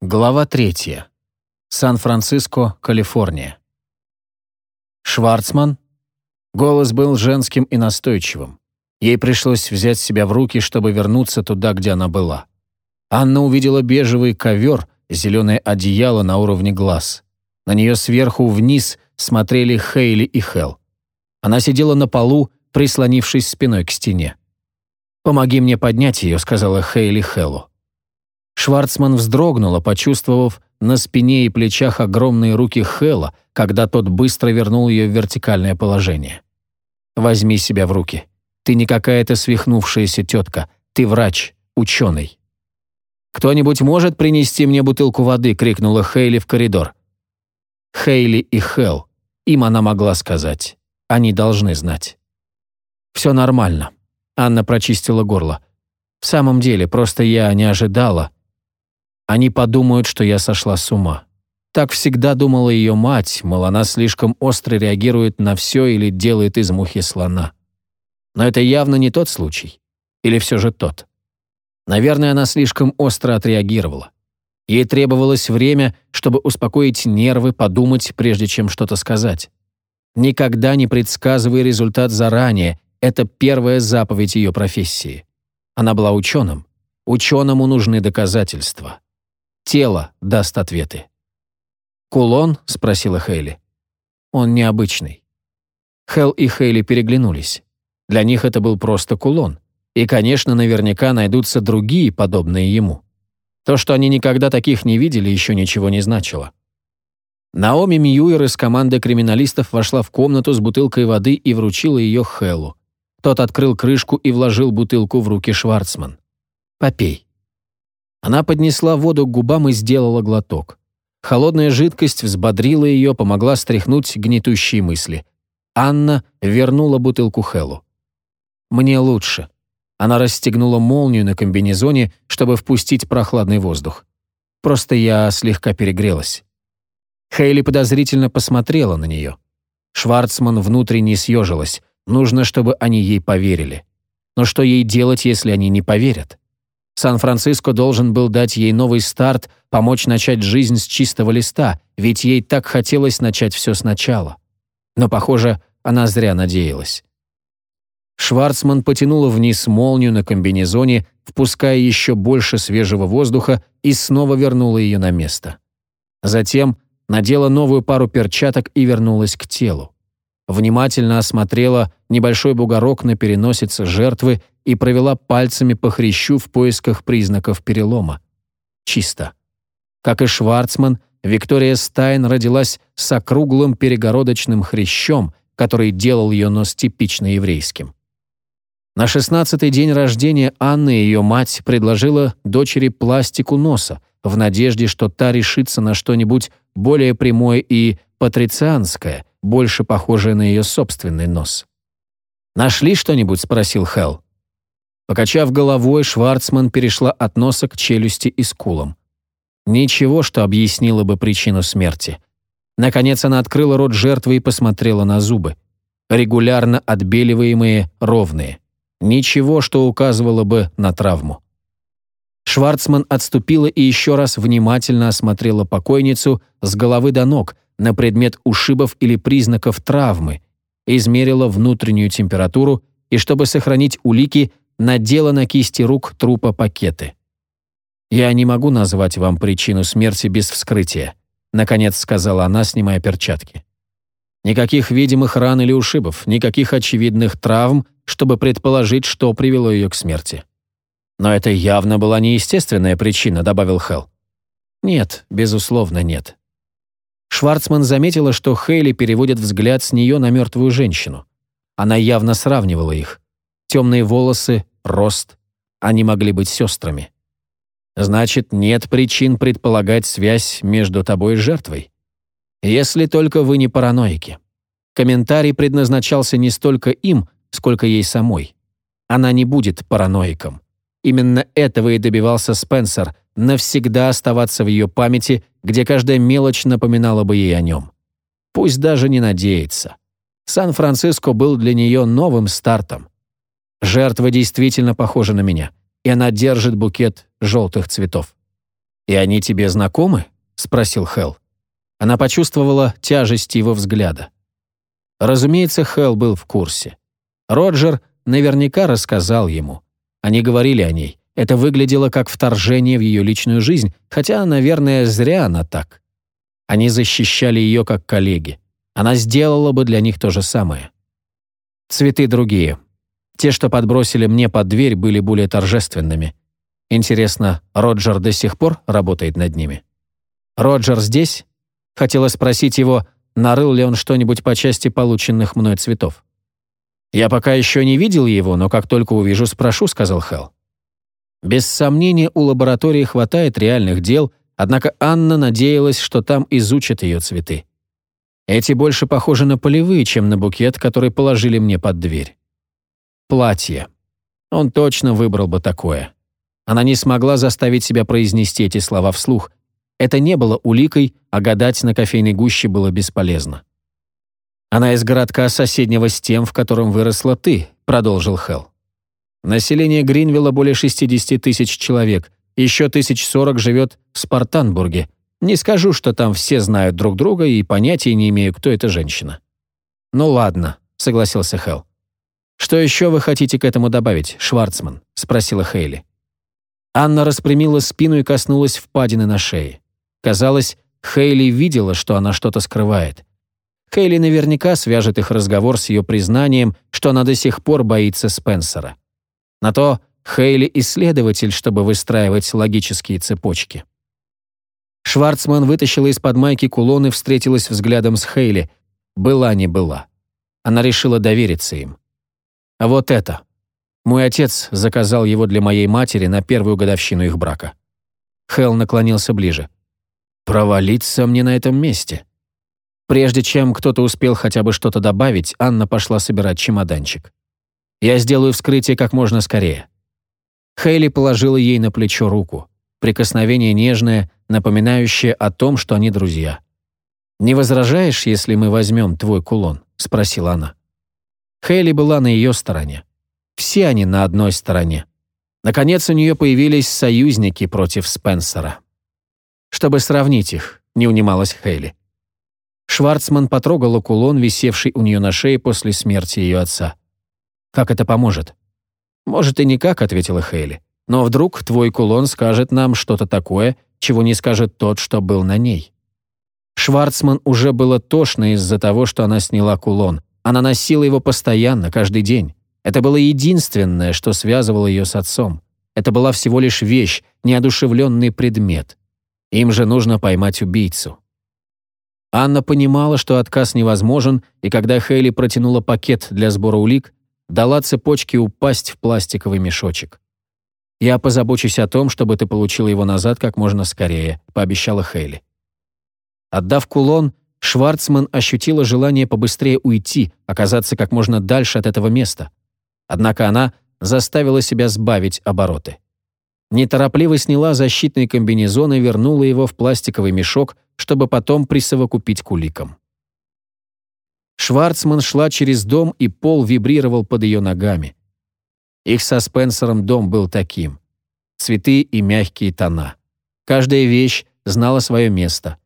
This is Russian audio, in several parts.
Глава третья. Сан-Франциско, Калифорния. Шварцман. Голос был женским и настойчивым. Ей пришлось взять себя в руки, чтобы вернуться туда, где она была. Анна увидела бежевый ковер, зеленое одеяло на уровне глаз. На нее сверху вниз смотрели Хейли и Хел. Она сидела на полу, прислонившись спиной к стене. «Помоги мне поднять ее», — сказала Хейли Хеллу. Шварцман вздрогнула, почувствовав на спине и плечах огромные руки Хэлла, когда тот быстро вернул ее в вертикальное положение. «Возьми себя в руки. Ты не какая-то свихнувшаяся тетка. Ты врач, ученый». «Кто-нибудь может принести мне бутылку воды?» — крикнула Хейли в коридор. Хейли и Хелл. Им она могла сказать. Они должны знать. «Все нормально», — Анна прочистила горло. «В самом деле, просто я не ожидала». Они подумают, что я сошла с ума. Так всегда думала ее мать, мол, она слишком остро реагирует на все или делает из мухи слона. Но это явно не тот случай. Или все же тот. Наверное, она слишком остро отреагировала. Ей требовалось время, чтобы успокоить нервы, подумать, прежде чем что-то сказать. Никогда не предсказывай результат заранее, это первая заповедь ее профессии. Она была ученым. Ученому нужны доказательства. Тело даст ответы. «Кулон?» — спросила Хейли. «Он необычный». Хел и Хейли переглянулись. Для них это был просто кулон. И, конечно, наверняка найдутся другие, подобные ему. То, что они никогда таких не видели, еще ничего не значило. Наоми Мьюер из команды криминалистов вошла в комнату с бутылкой воды и вручила ее Хеллу. Тот открыл крышку и вложил бутылку в руки Шварцман. «Попей». Она поднесла воду к губам и сделала глоток. Холодная жидкость взбодрила ее, помогла стряхнуть гнетущие мысли. Анна вернула бутылку Хеллу. «Мне лучше». Она расстегнула молнию на комбинезоне, чтобы впустить прохладный воздух. Просто я слегка перегрелась. Хейли подозрительно посмотрела на нее. Шварцман внутренне съежилась. Нужно, чтобы они ей поверили. Но что ей делать, если они не поверят? Сан-Франциско должен был дать ей новый старт, помочь начать жизнь с чистого листа, ведь ей так хотелось начать все сначала. Но, похоже, она зря надеялась. Шварцман потянула вниз молнию на комбинезоне, впуская еще больше свежего воздуха и снова вернула ее на место. Затем надела новую пару перчаток и вернулась к телу. Внимательно осмотрела небольшой бугорок на переносице жертвы и провела пальцами по хрящу в поисках признаков перелома. Чисто. Как и Шварцман, Виктория Стайн родилась с округлым перегородочным хрящом, который делал ее нос типично еврейским. На шестнадцатый день рождения Анны ее мать предложила дочери пластику носа, в надежде, что та решится на что-нибудь более прямое и патрицианское, больше похожее на ее собственный нос. «Нашли что-нибудь?» — спросил Хелл. Покачав головой, Шварцман перешла от носа к челюсти и скулам. Ничего, что объяснило бы причину смерти. Наконец она открыла рот жертвы и посмотрела на зубы. Регулярно отбеливаемые, ровные. Ничего, что указывало бы на травму. Шварцман отступила и еще раз внимательно осмотрела покойницу с головы до ног на предмет ушибов или признаков травмы, измерила внутреннюю температуру и, чтобы сохранить улики, надела на кисти рук трупа пакеты. «Я не могу назвать вам причину смерти без вскрытия», наконец сказала она, снимая перчатки. Никаких видимых ран или ушибов, никаких очевидных травм, чтобы предположить, что привело ее к смерти. Но это явно была неестественная причина, добавил Хелл. Нет, безусловно, нет. Шварцман заметила, что Хейли переводит взгляд с нее на мертвую женщину. Она явно сравнивала их. Темные волосы, рост. Они могли быть сестрами. Значит, нет причин предполагать связь между тобой и жертвой. Если только вы не параноики. Комментарий предназначался не столько им, сколько ей самой. Она не будет параноиком. Именно этого и добивался Спенсер, навсегда оставаться в ее памяти, где каждая мелочь напоминала бы ей о нем. Пусть даже не надеется. Сан-Франциско был для нее новым стартом. Жертва действительно похожа на меня, и она держит букет желтых цветов. «И они тебе знакомы?» — спросил Хелл. Она почувствовала тяжесть его взгляда. Разумеется, Хелл был в курсе. Роджер наверняка рассказал ему. Они говорили о ней. Это выглядело как вторжение в ее личную жизнь, хотя, наверное, зря она так. Они защищали ее как коллеги. Она сделала бы для них то же самое. Цветы другие. Те, что подбросили мне под дверь, были более торжественными. Интересно, Роджер до сих пор работает над ними? Роджер здесь? Хотела спросить его, нарыл ли он что-нибудь по части полученных мной цветов. «Я пока еще не видел его, но как только увижу, спрошу», — сказал Хелл. Без сомнения, у лаборатории хватает реальных дел, однако Анна надеялась, что там изучат ее цветы. Эти больше похожи на полевые, чем на букет, который положили мне под дверь. Платье. Он точно выбрал бы такое. Она не смогла заставить себя произнести эти слова вслух. Это не было уликой, а гадать на кофейной гуще было бесполезно. «Она из городка соседнего с тем, в котором выросла ты», — продолжил Хелл. «Население Гринвилла более 60 тысяч человек, еще тысяч сорок живет в Спартанбурге. Не скажу, что там все знают друг друга и понятия не имею, кто эта женщина». «Ну ладно», — согласился Хелл. «Что еще вы хотите к этому добавить, Шварцман?» — спросила Хейли. Анна распрямила спину и коснулась впадины на шее. Казалось, Хейли видела, что она что-то скрывает. Хейли наверняка свяжет их разговор с ее признанием, что она до сих пор боится Спенсера. На то Хейли исследователь, чтобы выстраивать логические цепочки. Шварцман вытащила из-под майки кулон и встретилась взглядом с Хейли. Была не была. Она решила довериться им. А вот это. Мой отец заказал его для моей матери на первую годовщину их брака. Хелл наклонился ближе. «Провалиться мне на этом месте». Прежде чем кто-то успел хотя бы что-то добавить, Анна пошла собирать чемоданчик. «Я сделаю вскрытие как можно скорее». Хейли положила ей на плечо руку. Прикосновение нежное, напоминающее о том, что они друзья. «Не возражаешь, если мы возьмем твой кулон?» — спросила она. Хейли была на ее стороне. Все они на одной стороне. Наконец у нее появились союзники против Спенсера. Чтобы сравнить их, не унималась Хейли. Шварцман потрогала кулон, висевший у нее на шее после смерти ее отца. «Как это поможет?» «Может, и никак», — ответила Хейли. «Но вдруг твой кулон скажет нам что-то такое, чего не скажет тот, что был на ней». Шварцман уже было тошно из-за того, что она сняла кулон. Она носила его постоянно, каждый день. Это было единственное, что связывало ее с отцом. Это была всего лишь вещь, неодушевленный предмет. Им же нужно поймать убийцу. Анна понимала, что отказ невозможен, и когда Хейли протянула пакет для сбора улик, дала цепочке упасть в пластиковый мешочек. «Я позабочусь о том, чтобы ты получила его назад как можно скорее», — пообещала Хейли. Отдав кулон, Шварцман ощутила желание побыстрее уйти, оказаться как можно дальше от этого места. Однако она заставила себя сбавить обороты. Неторопливо сняла защитный комбинезон и вернула его в пластиковый мешок, чтобы потом присовокупить к уликам. Шварцман шла через дом, и пол вибрировал под ее ногами. Их со Спенсером дом был таким. Цветы и мягкие тона. Каждая вещь знала свое место.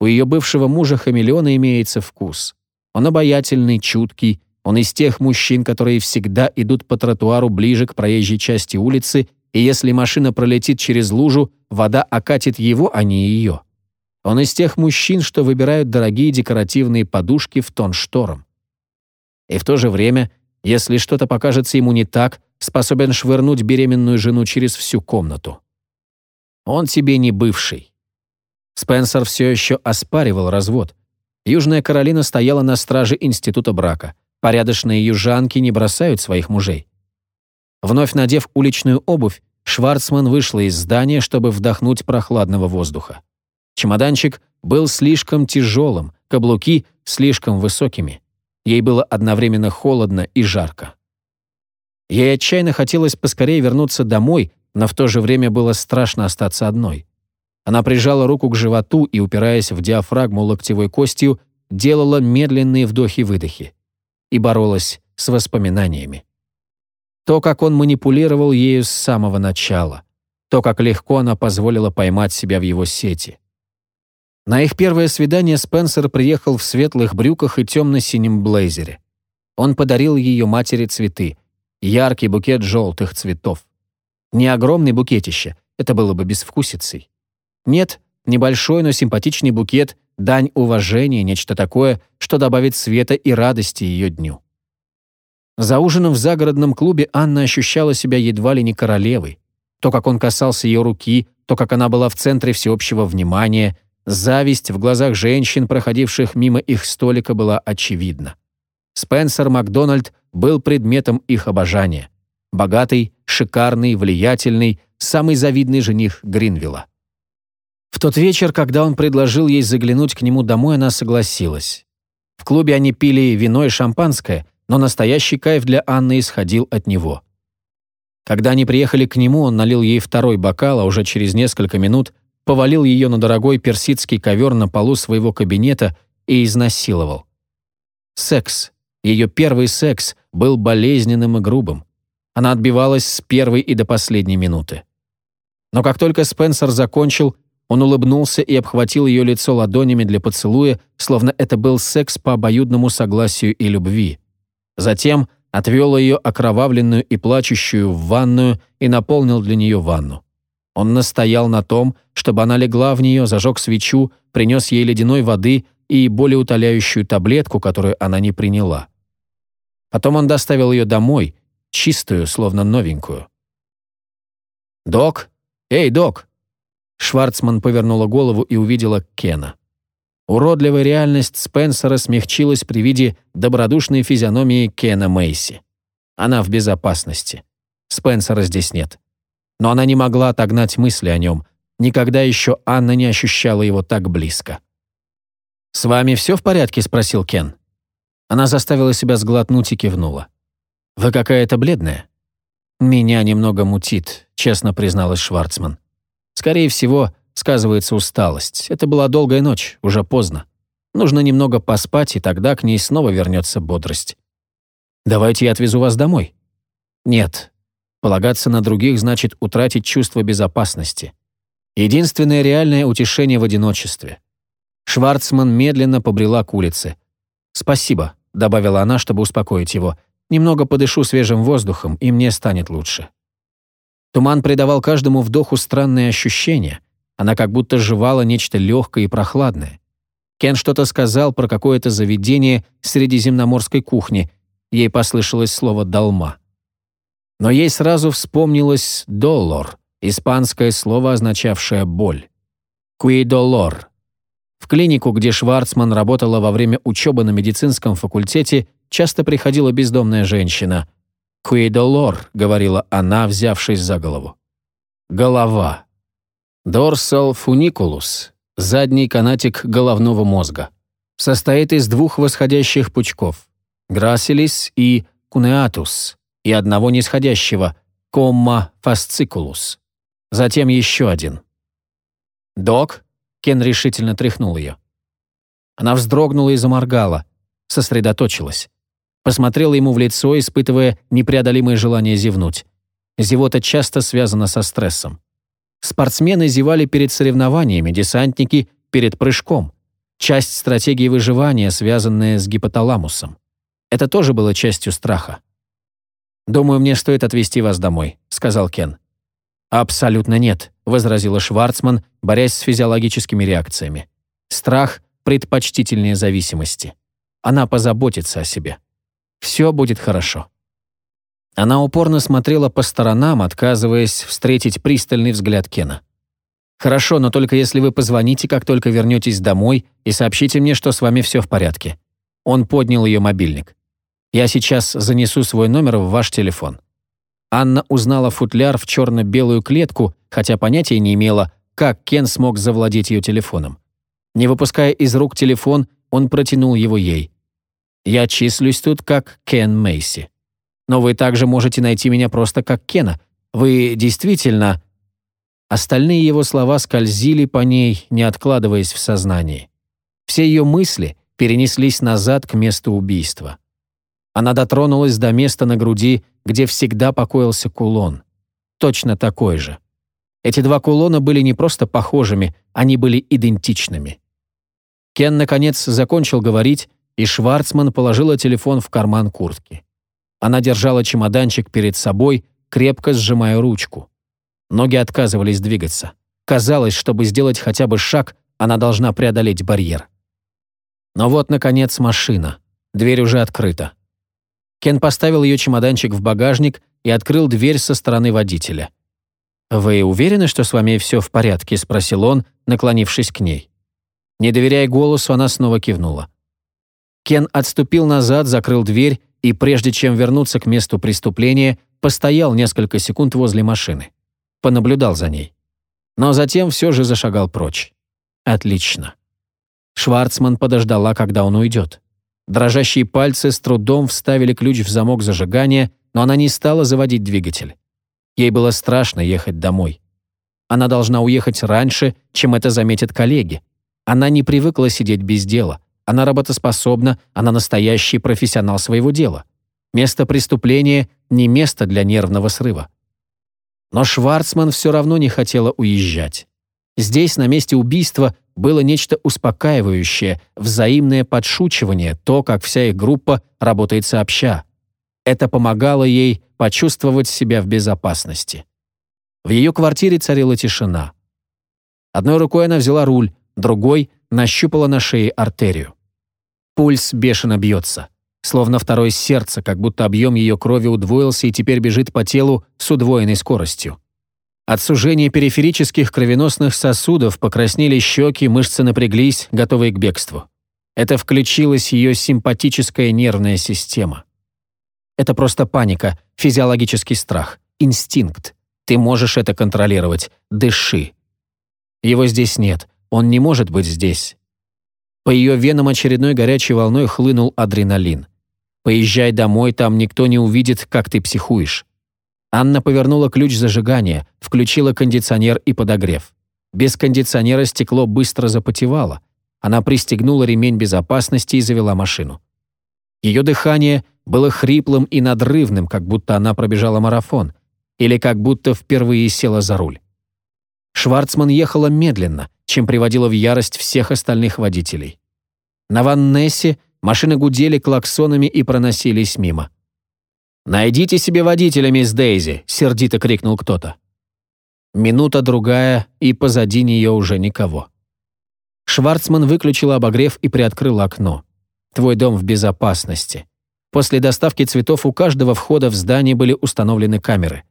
У ее бывшего мужа хамелеона имеется вкус. Он обаятельный, чуткий, он из тех мужчин, которые всегда идут по тротуару ближе к проезжей части улицы и если машина пролетит через лужу, вода окатит его, а не ее. Он из тех мужчин, что выбирают дорогие декоративные подушки в тон шторам. И в то же время, если что-то покажется ему не так, способен швырнуть беременную жену через всю комнату. Он тебе не бывший. Спенсер все еще оспаривал развод. Южная Каролина стояла на страже института брака. Порядочные южанки не бросают своих мужей. Вновь надев уличную обувь, Шварцман вышла из здания, чтобы вдохнуть прохладного воздуха. Чемоданчик был слишком тяжелым, каблуки слишком высокими. Ей было одновременно холодно и жарко. Ей отчаянно хотелось поскорее вернуться домой, но в то же время было страшно остаться одной. Она прижала руку к животу и, упираясь в диафрагму локтевой костью, делала медленные вдохи-выдохи и боролась с воспоминаниями. То, как он манипулировал ею с самого начала. то, как легко она позволила поймать себя в его сети. На их первое свидание Спенсер приехал в светлых брюках и темно-синем блейзере. Он подарил ее матери цветы, яркий букет желтых цветов. Не огромный букетище, это было бы безвкусицей. Нет, небольшой, но симпатичный букет, дань уважения, нечто такое, что добавит света и радости ее дню. За ужином в загородном клубе Анна ощущала себя едва ли не королевой. То, как он касался ее руки, то, как она была в центре всеобщего внимания — Зависть в глазах женщин, проходивших мимо их столика, была очевидна. Спенсер Макдональд был предметом их обожания. Богатый, шикарный, влиятельный, самый завидный жених Гринвилла. В тот вечер, когда он предложил ей заглянуть к нему домой, она согласилась. В клубе они пили вино и шампанское, но настоящий кайф для Анны исходил от него. Когда они приехали к нему, он налил ей второй бокал, а уже через несколько минут повалил ее на дорогой персидский ковер на полу своего кабинета и изнасиловал. Секс, ее первый секс, был болезненным и грубым. Она отбивалась с первой и до последней минуты. Но как только Спенсер закончил, он улыбнулся и обхватил ее лицо ладонями для поцелуя, словно это был секс по обоюдному согласию и любви. Затем отвел ее окровавленную и плачущую в ванную и наполнил для нее ванну. Он настоял на том, чтобы она легла в нее, зажег свечу, принес ей ледяной воды и более утоляющую таблетку, которую она не приняла. Потом он доставил ее домой, чистую, словно новенькую. «Док? Эй, док!» Шварцман повернула голову и увидела Кена. Уродливая реальность Спенсера смягчилась при виде добродушной физиономии Кена Мейси. Она в безопасности. Спенсера здесь нет но она не могла отогнать мысли о нем. Никогда еще Анна не ощущала его так близко. «С вами все в порядке?» — спросил Кен. Она заставила себя сглотнуть и кивнула. «Вы какая-то бледная?» «Меня немного мутит», — честно призналась Шварцман. «Скорее всего, сказывается усталость. Это была долгая ночь, уже поздно. Нужно немного поспать, и тогда к ней снова вернется бодрость. Давайте я отвезу вас домой». «Нет, Полагаться на других значит утратить чувство безопасности. Единственное реальное утешение в одиночестве. Шварцман медленно побрела к улице. «Спасибо», — добавила она, чтобы успокоить его. «Немного подышу свежим воздухом, и мне станет лучше». Туман придавал каждому вдоху странные ощущения. Она как будто жевала нечто легкое и прохладное. Кен что-то сказал про какое-то заведение средиземноморской кухни. Ей послышалось слово «долма». Но ей сразу вспомнилось «доллар», испанское слово, означавшее «боль». «Куидолор». В клинику, где Шварцман работала во время учебы на медицинском факультете, часто приходила бездомная женщина. «Куидолор», — говорила она, взявшись за голову. Голова. Дорсал фуникулус, задний канатик головного мозга. Состоит из двух восходящих пучков — грасилис и кунеатус, и одного нисходящего — комма фасцикулус. Затем еще один. «Док?» — Кен решительно тряхнул ее. Она вздрогнула и заморгала, сосредоточилась. Посмотрела ему в лицо, испытывая непреодолимое желание зевнуть. Зевота часто связана со стрессом. Спортсмены зевали перед соревнованиями, десантники — перед прыжком. Часть стратегии выживания, связанная с гипоталамусом. Это тоже было частью страха. «Думаю, мне стоит отвезти вас домой», — сказал Кен. «Абсолютно нет», — возразила Шварцман, борясь с физиологическими реакциями. «Страх — предпочтительнее зависимости. Она позаботится о себе. Все будет хорошо». Она упорно смотрела по сторонам, отказываясь встретить пристальный взгляд Кена. «Хорошо, но только если вы позвоните, как только вернетесь домой, и сообщите мне, что с вами все в порядке». Он поднял ее мобильник. Я сейчас занесу свой номер в ваш телефон». Анна узнала футляр в черно-белую клетку, хотя понятия не имела, как Кен смог завладеть ее телефоном. Не выпуская из рук телефон, он протянул его ей. «Я числюсь тут как Кен Мейси. Но вы также можете найти меня просто как Кена. Вы действительно...» Остальные его слова скользили по ней, не откладываясь в сознании. Все ее мысли перенеслись назад к месту убийства. Она дотронулась до места на груди, где всегда покоился кулон. Точно такой же. Эти два кулона были не просто похожими, они были идентичными. Кен, наконец, закончил говорить, и Шварцман положила телефон в карман куртки. Она держала чемоданчик перед собой, крепко сжимая ручку. Ноги отказывались двигаться. Казалось, чтобы сделать хотя бы шаг, она должна преодолеть барьер. Но вот, наконец, машина. Дверь уже открыта. Кен поставил ее чемоданчик в багажник и открыл дверь со стороны водителя. «Вы уверены, что с вами все в порядке?» — спросил он, наклонившись к ней. Не доверяя голосу, она снова кивнула. Кен отступил назад, закрыл дверь и, прежде чем вернуться к месту преступления, постоял несколько секунд возле машины. Понаблюдал за ней. Но затем все же зашагал прочь. Отлично. Шварцман подождала, когда он уйдет. Дрожащие пальцы с трудом вставили ключ в замок зажигания, но она не стала заводить двигатель. Ей было страшно ехать домой. Она должна уехать раньше, чем это заметят коллеги. Она не привыкла сидеть без дела. Она работоспособна, она настоящий профессионал своего дела. Место преступления — не место для нервного срыва. Но Шварцман все равно не хотела уезжать. Здесь, на месте убийства, было нечто успокаивающее, взаимное подшучивание, то, как вся их группа работает сообща. Это помогало ей почувствовать себя в безопасности. В ее квартире царила тишина. Одной рукой она взяла руль, другой нащупала на шее артерию. Пульс бешено бьется, словно второе сердце, как будто объем ее крови удвоился и теперь бежит по телу с удвоенной скоростью. От сужения периферических кровеносных сосудов покраснели щеки, мышцы напряглись, готовые к бегству. Это включилась ее симпатическая нервная система. Это просто паника, физиологический страх, инстинкт. Ты можешь это контролировать. Дыши. Его здесь нет. Он не может быть здесь. По ее венам очередной горячей волной хлынул адреналин. Поезжай домой, там никто не увидит, как ты психуешь. Анна повернула ключ зажигания, включила кондиционер и подогрев. Без кондиционера стекло быстро запотевало. Она пристегнула ремень безопасности и завела машину. Ее дыхание было хриплым и надрывным, как будто она пробежала марафон, или как будто впервые села за руль. Шварцман ехала медленно, чем приводила в ярость всех остальных водителей. На Ваннессе машины гудели клаксонами и проносились мимо. «Найдите себе водителя, мисс Дейзи!» — сердито крикнул кто-то. Минута-другая, и позади нее уже никого. Шварцман выключил обогрев и приоткрыл окно. «Твой дом в безопасности». После доставки цветов у каждого входа в здание были установлены камеры.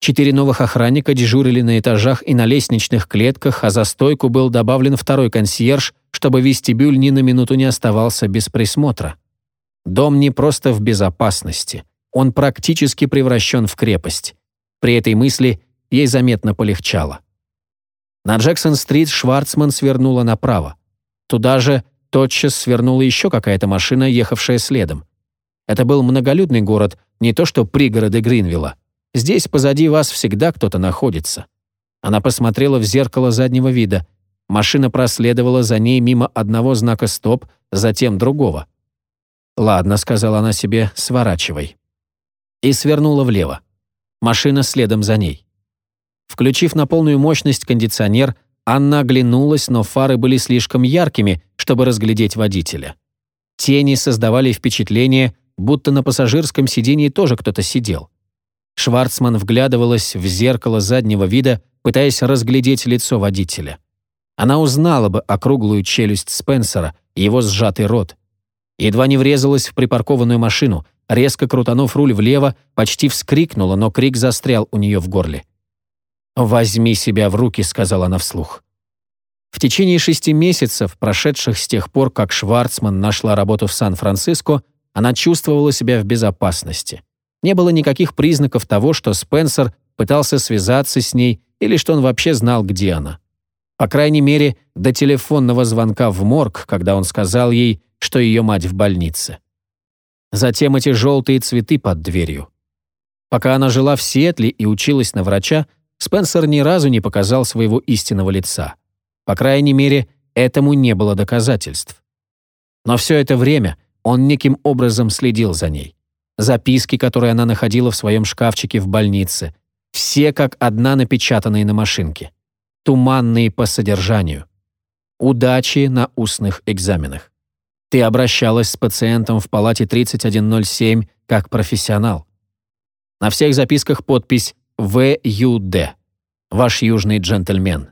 Четыре новых охранника дежурили на этажах и на лестничных клетках, а за стойку был добавлен второй консьерж, чтобы вестибюль ни на минуту не оставался без присмотра. Дом не просто в безопасности. Он практически превращен в крепость. При этой мысли ей заметно полегчало. На Джексон-стрит Шварцман свернула направо. Туда же тотчас свернула еще какая-то машина, ехавшая следом. Это был многолюдный город, не то что пригороды Гринвилла. Здесь позади вас всегда кто-то находится. Она посмотрела в зеркало заднего вида. Машина проследовала за ней мимо одного знака «стоп», затем другого. «Ладно», — сказала она себе, — «сворачивай» и свернула влево. Машина следом за ней. Включив на полную мощность кондиционер, Анна оглянулась, но фары были слишком яркими, чтобы разглядеть водителя. Тени создавали впечатление, будто на пассажирском сидении тоже кто-то сидел. Шварцман вглядывалась в зеркало заднего вида, пытаясь разглядеть лицо водителя. Она узнала бы округлую челюсть Спенсера его сжатый рот. Едва не врезалась в припаркованную машину, резко крутанув руль влево, почти вскрикнула, но крик застрял у нее в горле. «Возьми себя в руки», — сказала она вслух. В течение шести месяцев, прошедших с тех пор, как Шварцман нашла работу в Сан-Франциско, она чувствовала себя в безопасности. Не было никаких признаков того, что Спенсер пытался связаться с ней или что он вообще знал, где она. По крайней мере, до телефонного звонка в морг, когда он сказал ей, что ее мать в больнице. Затем эти желтые цветы под дверью. Пока она жила в Сиэтле и училась на врача, Спенсер ни разу не показал своего истинного лица. По крайней мере, этому не было доказательств. Но все это время он неким образом следил за ней. Записки, которые она находила в своем шкафчике в больнице, Все как одна напечатанные на машинке. Туманные по содержанию. Удачи на устных экзаменах. Ты обращалась с пациентом в палате 3107 как профессионал. На всех записках подпись «ВЮД» – ваш южный джентльмен.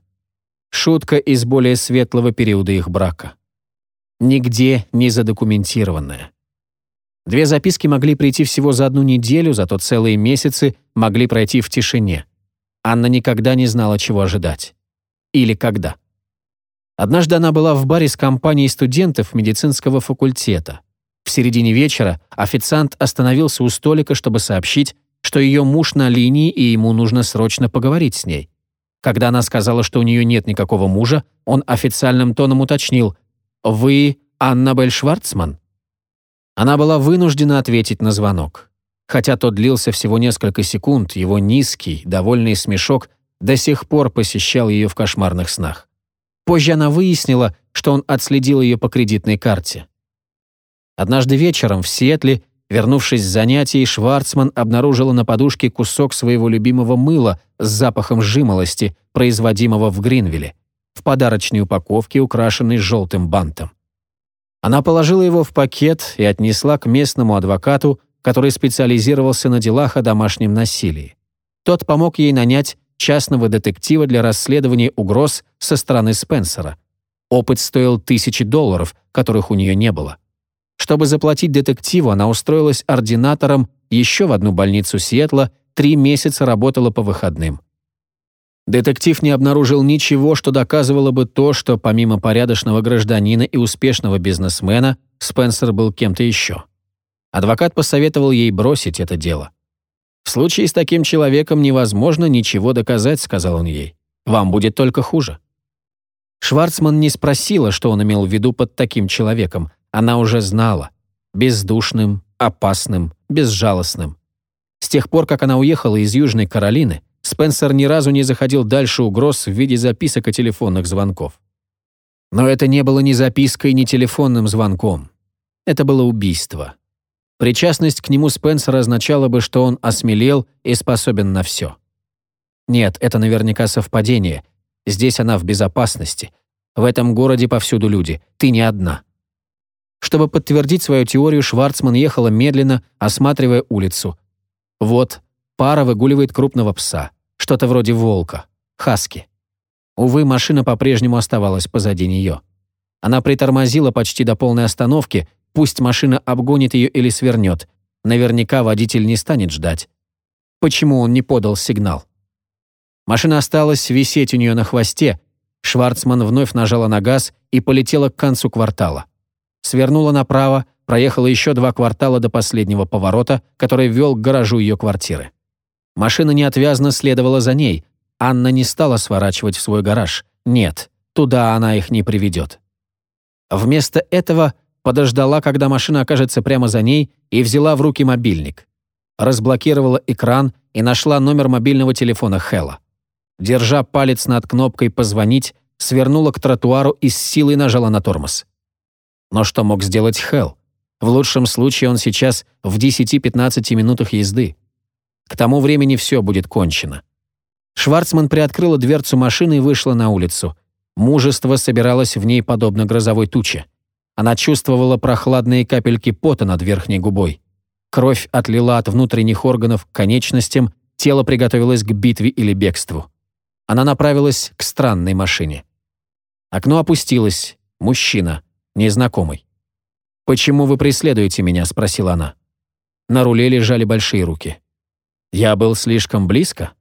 Шутка из более светлого периода их брака. Нигде не задокументированная. Две записки могли прийти всего за одну неделю, зато целые месяцы могли пройти в тишине. Анна никогда не знала, чего ожидать. Или когда. Однажды она была в баре с компанией студентов медицинского факультета. В середине вечера официант остановился у столика, чтобы сообщить, что ее муж на линии и ему нужно срочно поговорить с ней. Когда она сказала, что у нее нет никакого мужа, он официальным тоном уточнил «Вы Аннабель Шварцман?» Она была вынуждена ответить на звонок. Хотя тот длился всего несколько секунд, его низкий, довольный смешок до сих пор посещал ее в кошмарных снах. Позже она выяснила, что он отследил ее по кредитной карте. Однажды вечером в Сиэтле, вернувшись с занятий, Шварцман обнаружила на подушке кусок своего любимого мыла с запахом жимолости, производимого в Гринвилле, в подарочной упаковке, украшенной желтым бантом. Она положила его в пакет и отнесла к местному адвокату, который специализировался на делах о домашнем насилии. Тот помог ей нанять частного детектива для расследования угроз со стороны Спенсера. Опыт стоил тысячи долларов, которых у нее не было. Чтобы заплатить детективу, она устроилась ординатором еще в одну больницу Сиэтла, три месяца работала по выходным. Детектив не обнаружил ничего, что доказывало бы то, что помимо порядочного гражданина и успешного бизнесмена, Спенсер был кем-то еще. Адвокат посоветовал ей бросить это дело. «В случае с таким человеком невозможно ничего доказать», — сказал он ей. «Вам будет только хуже». Шварцман не спросила, что он имел в виду под таким человеком. Она уже знала. Бездушным, опасным, безжалостным. С тех пор, как она уехала из Южной Каролины, Спенсер ни разу не заходил дальше угроз в виде записок и телефонных звонков. Но это не было ни запиской, ни телефонным звонком. Это было убийство. Причастность к нему Спенсера означала бы, что он осмелел и способен на все. Нет, это наверняка совпадение. Здесь она в безопасности. В этом городе повсюду люди. Ты не одна. Чтобы подтвердить свою теорию, Шварцман ехала медленно, осматривая улицу. Вот, пара выгуливает крупного пса. Что-то вроде волка. Хаски. Увы, машина по-прежнему оставалась позади нее. Она притормозила почти до полной остановки, пусть машина обгонит ее или свернет. Наверняка водитель не станет ждать. Почему он не подал сигнал? Машина осталась висеть у нее на хвосте. Шварцман вновь нажала на газ и полетела к концу квартала. Свернула направо, проехала еще два квартала до последнего поворота, который вел к гаражу ее квартиры. Машина неотвязно следовала за ней. Анна не стала сворачивать в свой гараж. Нет, туда она их не приведет. Вместо этого подождала, когда машина окажется прямо за ней, и взяла в руки мобильник. Разблокировала экран и нашла номер мобильного телефона Хэлла. Держа палец над кнопкой «Позвонить», свернула к тротуару и с силой нажала на тормоз. Но что мог сделать Хелл? В лучшем случае он сейчас в 10-15 минутах езды. К тому времени все будет кончено. Шварцман приоткрыла дверцу машины и вышла на улицу. Мужество собиралось в ней подобно грозовой туче. Она чувствовала прохладные капельки пота над верхней губой. Кровь отлила от внутренних органов к конечностям, тело приготовилось к битве или бегству. Она направилась к странной машине. Окно опустилось. Мужчина. Незнакомый. «Почему вы преследуете меня?» — спросила она. На руле лежали большие руки. Я был слишком близко?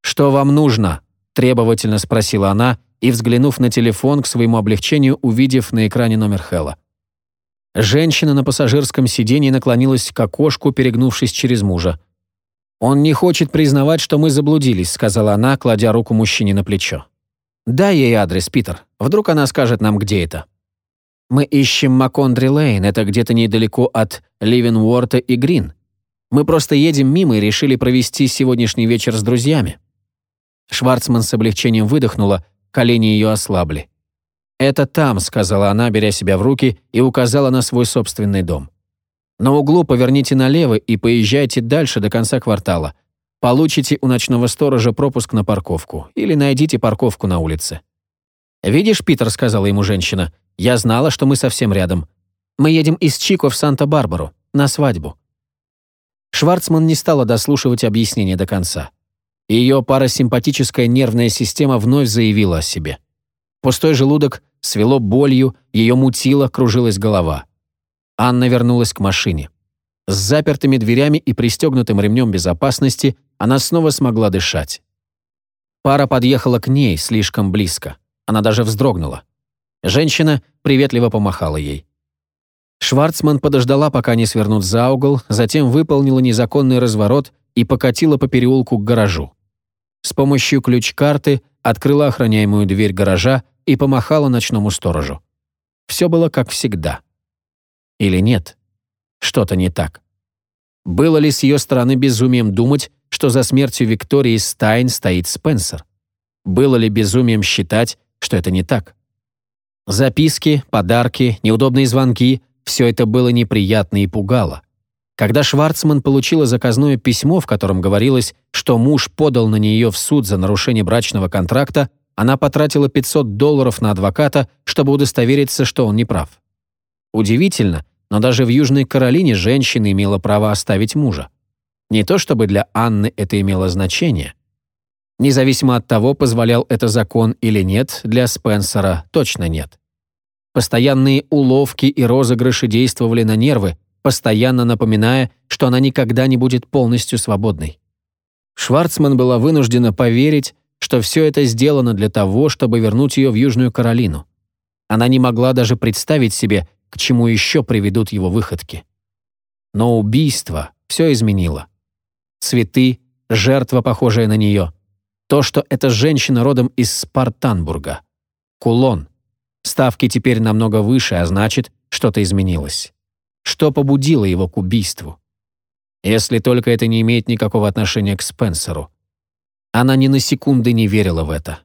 «Что вам нужно?» – требовательно спросила она и, взглянув на телефон, к своему облегчению, увидев на экране номер Хэлла. Женщина на пассажирском сиденье наклонилась к окошку, перегнувшись через мужа. «Он не хочет признавать, что мы заблудились», — сказала она, кладя руку мужчине на плечо. «Дай ей адрес, Питер. Вдруг она скажет нам, где это». «Мы ищем Макондри Лейн. Это где-то недалеко от Ливенворта и Грин. Мы просто едем мимо и решили провести сегодняшний вечер с друзьями». Шварцман с облегчением выдохнула, колени ее ослабли. «Это там», — сказала она, беря себя в руки, и указала на свой собственный дом. «На углу поверните налево и поезжайте дальше до конца квартала. Получите у ночного сторожа пропуск на парковку или найдите парковку на улице. «Видишь, Питер», — сказала ему женщина, — «я знала, что мы совсем рядом. Мы едем из Чико в Санта-Барбару, на свадьбу». Шварцман не стала дослушивать объяснение до конца. Ее парасимпатическая нервная система вновь заявила о себе. Пустой желудок свело болью, ее мутило, кружилась голова. Анна вернулась к машине. С запертыми дверями и пристегнутым ремнем безопасности она снова смогла дышать. Пара подъехала к ней слишком близко. Она даже вздрогнула. Женщина приветливо помахала ей. Шварцман подождала, пока они свернут за угол, затем выполнила незаконный разворот и покатила по переулку к гаражу. С помощью ключ-карты открыла охраняемую дверь гаража и помахала ночному сторожу. Все было как всегда. Или нет? Что-то не так. Было ли с ее стороны безумием думать, что за смертью Виктории Стайн стоит Спенсер? Было ли безумием считать, что это не так? Записки, подарки, неудобные звонки — все это было неприятно и пугало. Когда Шварцман получила заказное письмо, в котором говорилось, что муж подал на нее в суд за нарушение брачного контракта, она потратила 500 долларов на адвоката, чтобы удостовериться, что он не прав. Удивительно, но даже в Южной Каролине женщина имела право оставить мужа. Не то чтобы для Анны это имело значение. Независимо от того, позволял это закон или нет, для Спенсера точно нет. Постоянные уловки и розыгрыши действовали на нервы, постоянно напоминая, что она никогда не будет полностью свободной. Шварцман была вынуждена поверить, что все это сделано для того, чтобы вернуть ее в Южную Каролину. Она не могла даже представить себе, к чему еще приведут его выходки. Но убийство все изменило. Цветы, жертва, похожая на нее. То, что эта женщина родом из Спартанбурга. Кулон. Ставки теперь намного выше, а значит, что-то изменилось. Что побудило его к убийству? Если только это не имеет никакого отношения к Спенсеру. Она ни на секунды не верила в это.